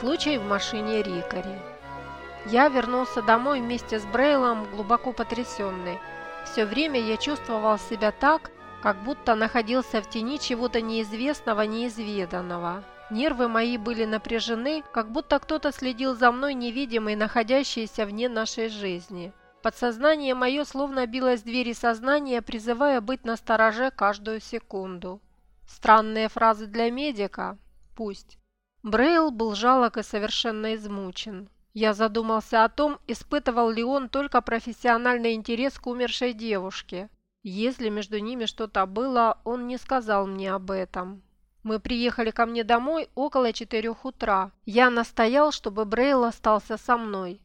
Случай в машине Рикари. Я вернулся домой вместе с Брейлом, глубоко потрясенный. Все время я чувствовал себя так, как будто находился в тени чего-то неизвестного, неизведанного. Нервы мои были напряжены, как будто кто-то следил за мной невидимый, находящийся вне нашей жизни. Подсознание мое словно билось двери сознания, призывая быть настороже каждую секунду. Странные фразы для медика? Пусть. Брейл был жалок и совершенно измучен. Я задумался о том, испытывал ли он только профессиональный интерес к умершей девушке. Если между ними что-то было, он не сказал мне об этом. Мы приехали ко мне домой около четырех утра. Я настоял, чтобы Брейл остался со мной.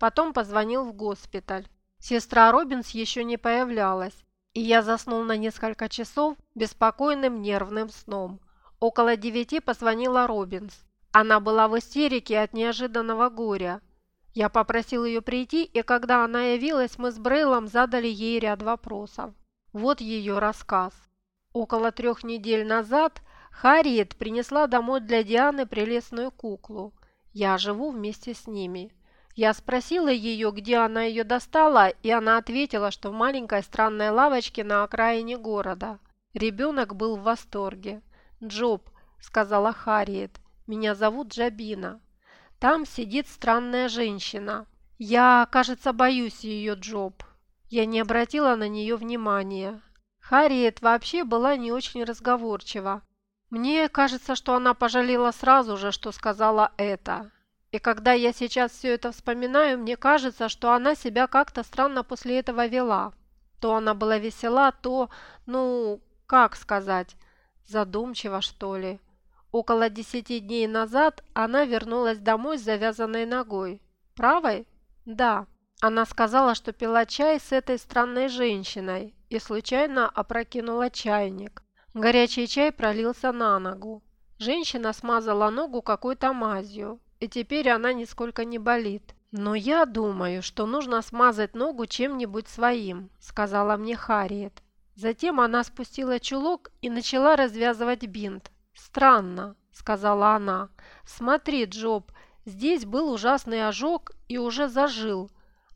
Потом позвонил в госпиталь. Сестра Робинс еще не появлялась, и я заснул на несколько часов беспокойным нервным сном. Около девяти позвонила Робинс. Она была в истерике от неожиданного горя. Я попросил ее прийти, и когда она явилась, мы с Брейлом задали ей ряд вопросов. Вот ее рассказ. Около трех недель назад Харриет принесла домой для Дианы прелестную куклу. Я живу вместе с ними. Я спросила ее, где она ее достала, и она ответила, что в маленькой странной лавочке на окраине города. Ребенок был в восторге. «Джоб», — сказала Харриет, — «меня зовут Джабина. Там сидит странная женщина. Я, кажется, боюсь ее, Джоб». Я не обратила на нее внимания. Харриет вообще была не очень разговорчива. Мне кажется, что она пожалела сразу же, что сказала это. И когда я сейчас все это вспоминаю, мне кажется, что она себя как-то странно после этого вела. То она была весела, то, ну, как сказать, задумчиво, что ли. Около десяти дней назад она вернулась домой с завязанной ногой. Правой? Да. Она сказала, что пила чай с этой странной женщиной и случайно опрокинула чайник. Горячий чай пролился на ногу. Женщина смазала ногу какой-то мазью, и теперь она нисколько не болит. «Но я думаю, что нужно смазать ногу чем-нибудь своим», – сказала мне Харриет. Затем она спустила чулок и начала развязывать бинт. «Странно», – сказала она. «Смотри, Джоб, здесь был ужасный ожог и уже зажил.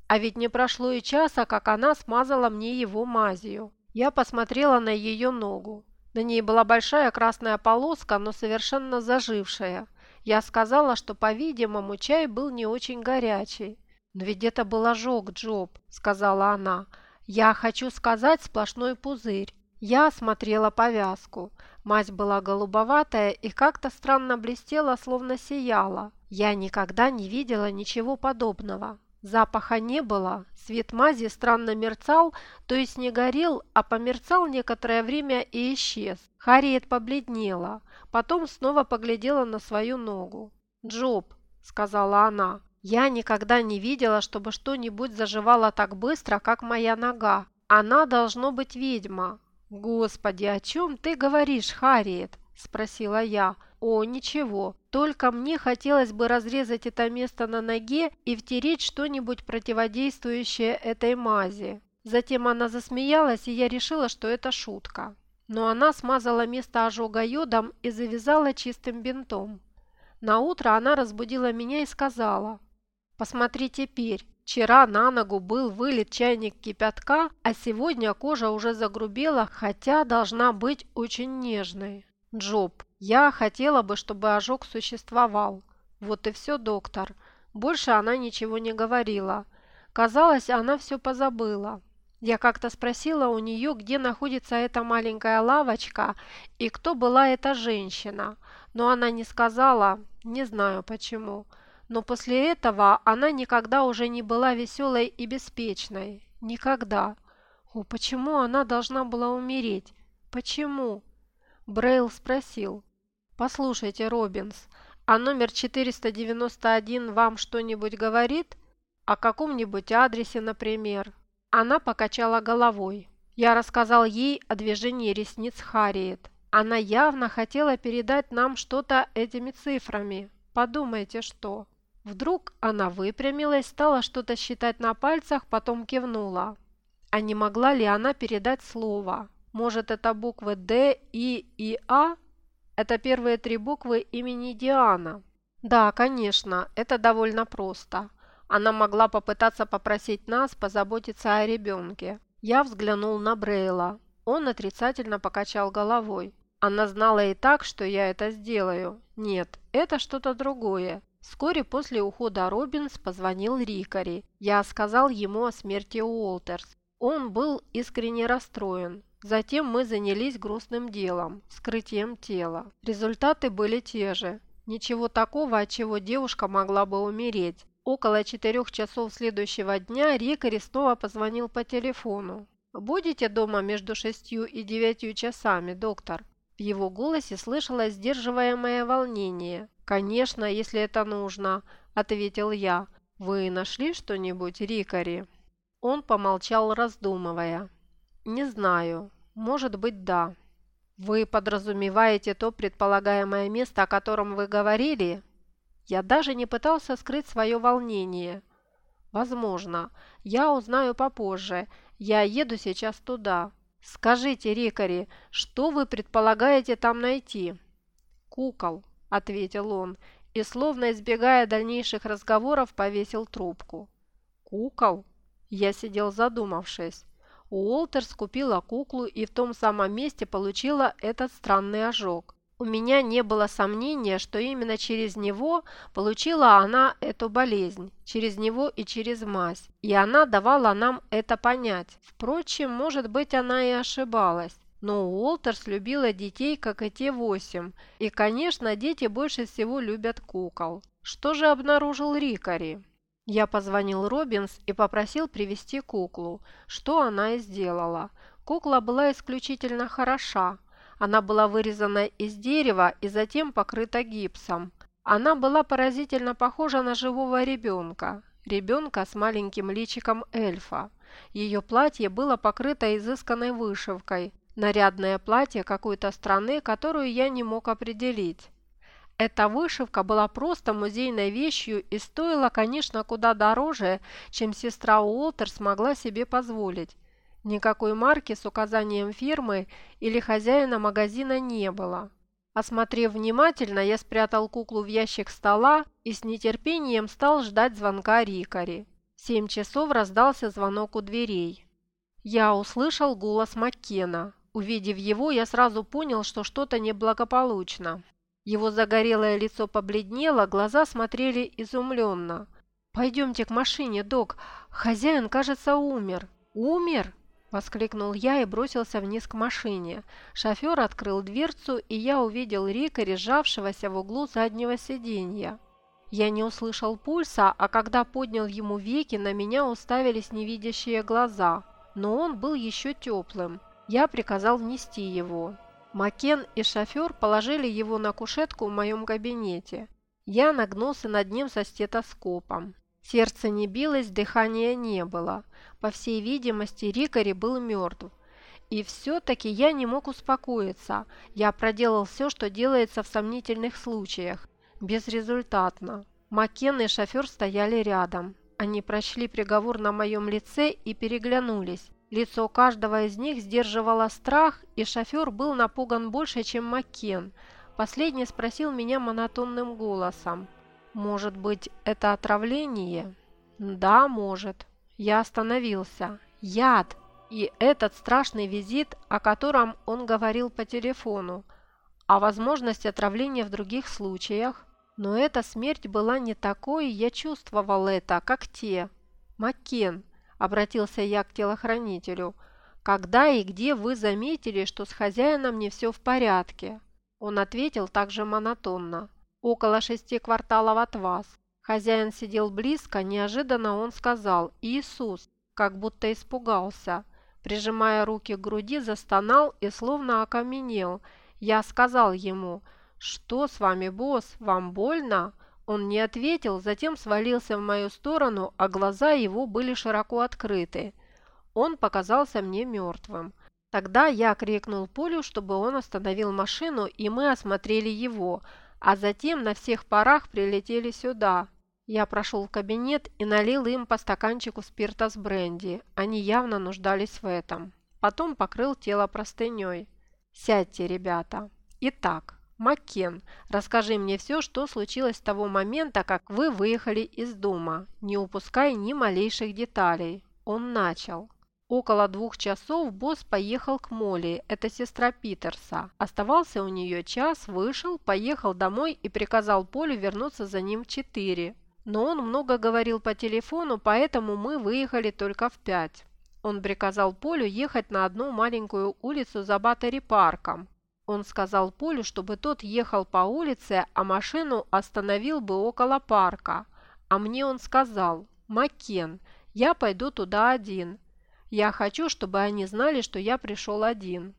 А ведь не прошло и часа, как она смазала мне его мазью». Я посмотрела на ее ногу. На ней была большая красная полоска, но совершенно зажившая. Я сказала, что, по-видимому, чай был не очень горячий. «Но ведь это был ожог, Джоб», – сказала она. «Я хочу сказать сплошной пузырь». Я осмотрела повязку. Мазь была голубоватая и как-то странно блестела, словно сияла. Я никогда не видела ничего подобного. Запаха не было, свет мази странно мерцал, то есть не горел, а померцал некоторое время и исчез. Харриет побледнела, потом снова поглядела на свою ногу. «Джоб», – сказала она, – «я никогда не видела, чтобы что-нибудь заживало так быстро, как моя нога. Она должно быть ведьма». «Господи, о чем ты говоришь, Харриет?» – спросила я. «О, ничего, только мне хотелось бы разрезать это место на ноге и втереть что-нибудь противодействующее этой мази». Затем она засмеялась, и я решила, что это шутка. Но она смазала место ожога йодом и завязала чистым бинтом. На утро она разбудила меня и сказала, «Посмотри теперь, вчера на ногу был вылит чайник кипятка, а сегодня кожа уже загрубела, хотя должна быть очень нежной». Джоб, я хотела бы, чтобы ожог существовал. Вот и все, доктор. Больше она ничего не говорила. Казалось, она все позабыла. Я как-то спросила у нее, где находится эта маленькая лавочка и кто была эта женщина. Но она не сказала, не знаю почему. Но после этого она никогда уже не была веселой и беспечной. Никогда. О, почему она должна была умереть? Почему? Брейл спросил. «Послушайте, Робинс, а номер 491 вам что-нибудь говорит? О каком-нибудь адресе, например?» Она покачала головой. Я рассказал ей о движении ресниц Харриет. Она явно хотела передать нам что-то этими цифрами. Подумайте, что. Вдруг она выпрямилась, стала что-то считать на пальцах, потом кивнула. А не могла ли она передать слово? Может, это буквы Д, И и А? Это первые три буквы имени Диана. Да, конечно, это довольно просто. Она могла попытаться попросить нас позаботиться о ребенке. Я взглянул на Брейла. Он отрицательно покачал головой. Она знала и так, что я это сделаю. Нет, это что-то другое. Вскоре после ухода Робинс позвонил Рикари. Я сказал ему о смерти Уолтерс. Он был искренне расстроен. Затем мы занялись грустным делом – скрытием тела. Результаты были те же. Ничего такого, от чего девушка могла бы умереть. Около четырех часов следующего дня Рикари снова позвонил по телефону. «Будете дома между шестью и девятью часами, доктор?» В его голосе слышалось сдерживаемое волнение. «Конечно, если это нужно», – ответил я. «Вы нашли что-нибудь, Рикари?» Он помолчал, раздумывая. «Не знаю. Может быть, да». «Вы подразумеваете то предполагаемое место, о котором вы говорили?» Я даже не пытался скрыть свое волнение. Возможно. Я узнаю попозже. Я еду сейчас туда. Скажите, Рикари, что вы предполагаете там найти? Кукол, ответил он, и, словно избегая дальнейших разговоров, повесил трубку. Кукол? Я сидел задумавшись. Уолтерс купила куклу и в том самом месте получила этот странный ожог. У меня не было сомнения, что именно через него получила она эту болезнь, через него и через мазь, и она давала нам это понять. Впрочем, может быть, она и ошибалась. Но Уолтерс любила детей, как и те восемь, и, конечно, дети больше всего любят кукол. Что же обнаружил Рикари? Я позвонил Робинс и попросил привезти куклу, что она и сделала. Кукла была исключительно хороша, она была вырезана из дерева и затем покрыта гипсом. Она была поразительно похожа на живого ребенка. Ребенка с маленьким личиком эльфа. Ее платье было покрыто изысканной вышивкой. Нарядное платье какой-то страны, которую я не мог определить. Эта вышивка была просто музейной вещью и стоила, конечно, куда дороже, чем сестра Уолтер смогла себе позволить. Никакой марки с указанием фирмы или хозяина магазина не было. Осмотрев внимательно, я спрятал куклу в ящик стола и с нетерпением стал ждать звонка Рикари. В семь часов раздался звонок у дверей. Я услышал голос Маккена. Увидев его, я сразу понял, что что-то неблагополучно. Его загорелое лицо побледнело, глаза смотрели изумленно. «Пойдемте к машине, док. Хозяин, кажется, умер». «Умер?» Воскликнул я и бросился вниз к машине. Шофер открыл дверцу, и я увидел Рика, режавшегося в углу заднего сиденья. Я не услышал пульса, а когда поднял ему веки, на меня уставились невидящие глаза. Но он был еще теплым. Я приказал внести его. Макен и шофер положили его на кушетку в моем кабинете. Я нагнулся над ним со стетоскопом. Сердце не билось, дыхания не было. По всей видимости, Рикари был мертв. И все-таки я не мог успокоиться. Я проделал все, что делается в сомнительных случаях. Безрезультатно. Маккен и шофер стояли рядом. Они прочли приговор на моем лице и переглянулись. Лицо каждого из них сдерживало страх, и шофер был напуган больше, чем Маккен. Последний спросил меня монотонным голосом. «Может быть, это отравление?» «Да, может». Я остановился. «Яд!» И этот страшный визит, о котором он говорил по телефону. А возможность отравления в других случаях. Но эта смерть была не такой, я чувствовал это, как те. «Маккен», – обратился я к телохранителю, – «когда и где вы заметили, что с хозяином не все в порядке?» Он ответил также монотонно около шести кварталов от вас. Хозяин сидел близко, неожиданно он сказал «Иисус», как будто испугался. Прижимая руки к груди, застонал и словно окаменел. Я сказал ему «Что с вами, босс, вам больно?» Он не ответил, затем свалился в мою сторону, а глаза его были широко открыты. Он показался мне мертвым. Тогда я крикнул Полю, чтобы он остановил машину, и мы осмотрели его – а затем на всех парах прилетели сюда. Я прошел в кабинет и налил им по стаканчику спирта с бренди. Они явно нуждались в этом. Потом покрыл тело простыней. «Сядьте, ребята. Итак, Маккен, расскажи мне все, что случилось с того момента, как вы выехали из дома, не упуская ни малейших деталей. Он начал. Около двух часов босс поехал к Молли, это сестра Питерса. Оставался у нее час, вышел, поехал домой и приказал Полю вернуться за ним в четыре. Но он много говорил по телефону, поэтому мы выехали только в пять. Он приказал Полю ехать на одну маленькую улицу за Баттери-парком. Он сказал Полю, чтобы тот ехал по улице, а машину остановил бы около парка. А мне он сказал, «Маккен, я пойду туда один. Я хочу, чтобы они знали, что я пришел один».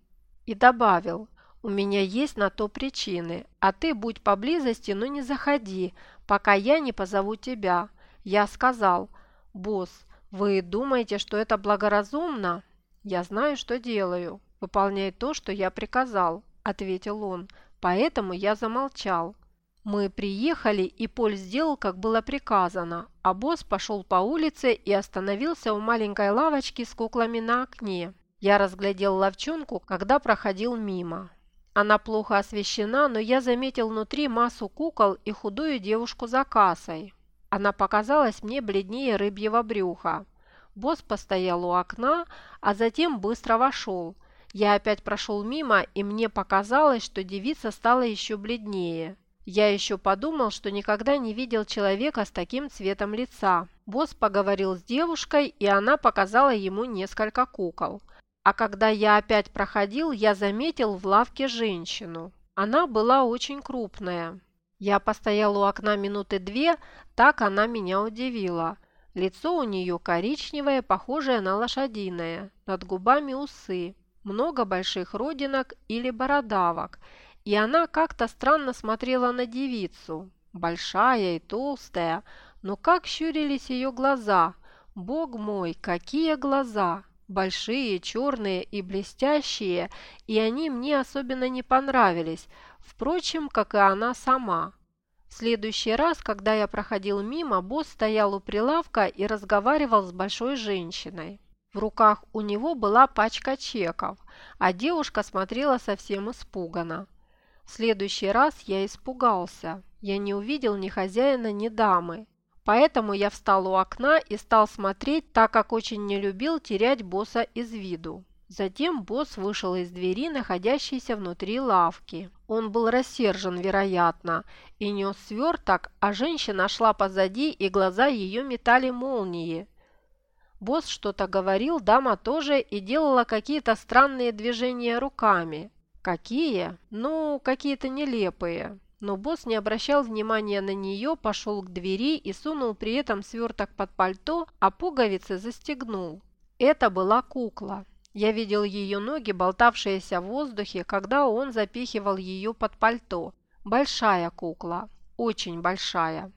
И добавил, «У меня есть на то причины, а ты будь поблизости, но не заходи, пока я не позову тебя». Я сказал, «Босс, вы думаете, что это благоразумно?» «Я знаю, что делаю. Выполняй то, что я приказал ответил он, поэтому я замолчал. Мы приехали, и Поль сделал, как было приказано, а босс пошел по улице и остановился у маленькой лавочки с куклами на окне. Я разглядел ловчонку, когда проходил мимо. Она плохо освещена, но я заметил внутри массу кукол и худую девушку за кассой. Она показалась мне бледнее рыбьего брюха. Босс постоял у окна, а затем быстро вошел – я опять прошел мимо, и мне показалось, что девица стала еще бледнее. Я еще подумал, что никогда не видел человека с таким цветом лица. Босс поговорил с девушкой, и она показала ему несколько кукол. А когда я опять проходил, я заметил в лавке женщину. Она была очень крупная. Я постоял у окна минуты две, так она меня удивила. Лицо у нее коричневое, похожее на лошадиное, над губами усы много больших родинок или бородавок, и она как-то странно смотрела на девицу, большая и толстая, но как щурились ее глаза. Бог мой, какие глаза! Большие, черные и блестящие, и они мне особенно не понравились, впрочем, как и она сама. В следующий раз, когда я проходил мимо, босс стоял у прилавка и разговаривал с большой женщиной. В руках у него была пачка чеков, а девушка смотрела совсем испуганно. В следующий раз я испугался. Я не увидел ни хозяина, ни дамы. Поэтому я встал у окна и стал смотреть, так как очень не любил терять босса из виду. Затем босс вышел из двери, находящейся внутри лавки. Он был рассержен, вероятно, и нес сверток, а женщина шла позади, и глаза ее метали молнии. Босс что-то говорил, дама тоже и делала какие-то странные движения руками. Какие? Ну, какие-то нелепые. Но босс не обращал внимания на нее, пошел к двери и сунул при этом сверток под пальто, а пуговицы застегнул. Это была кукла. Я видел ее ноги, болтавшиеся в воздухе, когда он запихивал ее под пальто. Большая кукла. Очень большая.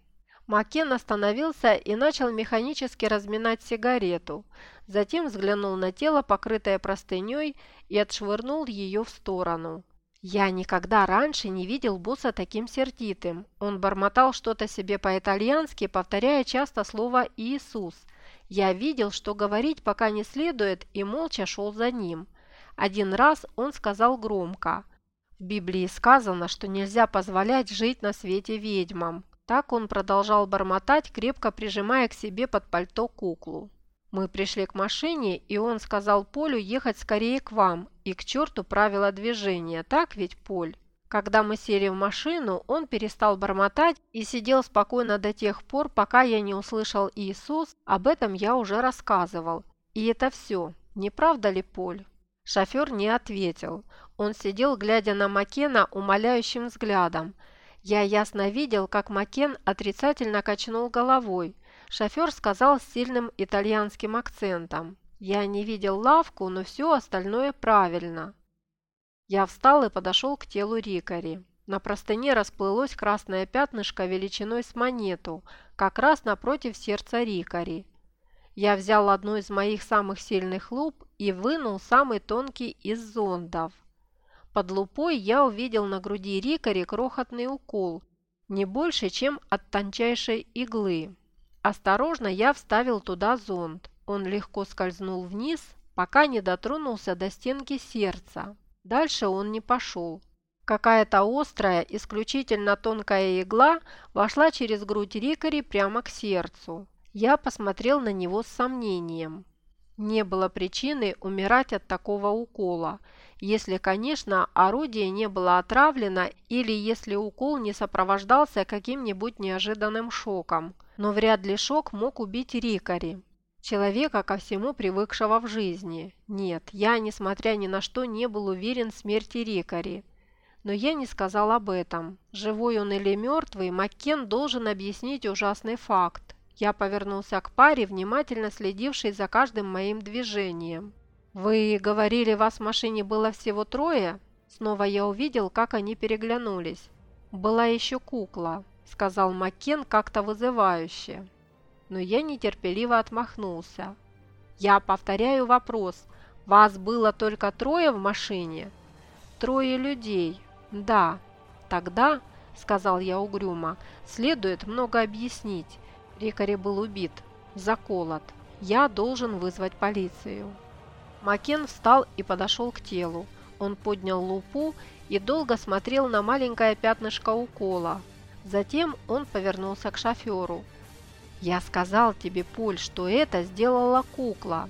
Макен остановился и начал механически разминать сигарету. Затем взглянул на тело, покрытое простыней, и отшвырнул ее в сторону. Я никогда раньше не видел босса таким сердитым. Он бормотал что-то себе по-итальянски, повторяя часто слово «Иисус». Я видел, что говорить пока не следует, и молча шел за ним. Один раз он сказал громко. В Библии сказано, что нельзя позволять жить на свете ведьмам. Так он продолжал бормотать, крепко прижимая к себе под пальто куклу. Мы пришли к машине, и он сказал Полю ехать скорее к вам и к черту правила движения, так ведь, Поль? Когда мы сели в машину, он перестал бормотать и сидел спокойно до тех пор, пока я не услышал Иисус, об этом я уже рассказывал. И это все, не правда ли, Поль? Шофер не ответил. Он сидел, глядя на Макена умоляющим взглядом. Я ясно видел, как Макен отрицательно качнул головой. Шофер сказал с сильным итальянским акцентом. Я не видел лавку, но все остальное правильно. Я встал и подошел к телу Рикари. На простыне расплылось красное пятнышко величиной с монету, как раз напротив сердца Рикари. Я взял одну из моих самых сильных луп и вынул самый тонкий из зондов – под лупой я увидел на груди Рикари крохотный укол, не больше, чем от тончайшей иглы. Осторожно я вставил туда зонд. Он легко скользнул вниз, пока не дотронулся до стенки сердца. Дальше он не пошел. Какая-то острая, исключительно тонкая игла вошла через грудь Рикари прямо к сердцу. Я посмотрел на него с сомнением. Не было причины умирать от такого укола, если, конечно, орудие не было отравлено или если укол не сопровождался каким-нибудь неожиданным шоком. Но вряд ли шок мог убить Рикари. Человека, ко всему привыкшего в жизни. Нет, я, несмотря ни на что, не был уверен в смерти Рикари. Но я не сказал об этом. Живой он или мертвый, Маккен должен объяснить ужасный факт. Я повернулся к паре, внимательно следившей за каждым моим движением. «Вы говорили, вас в машине было всего трое?» Снова я увидел, как они переглянулись. «Была еще кукла», — сказал Маккен как-то вызывающе. Но я нетерпеливо отмахнулся. «Я повторяю вопрос. Вас было только трое в машине?» «Трое людей. Да. Тогда, — сказал я угрюмо, — следует много объяснить. Рикари был убит, заколот. Я должен вызвать полицию». Макен встал и подошел к телу. Он поднял лупу и долго смотрел на маленькое пятнышко укола. Затем он повернулся к шоферу. «Я сказал тебе, Поль, что это сделала кукла.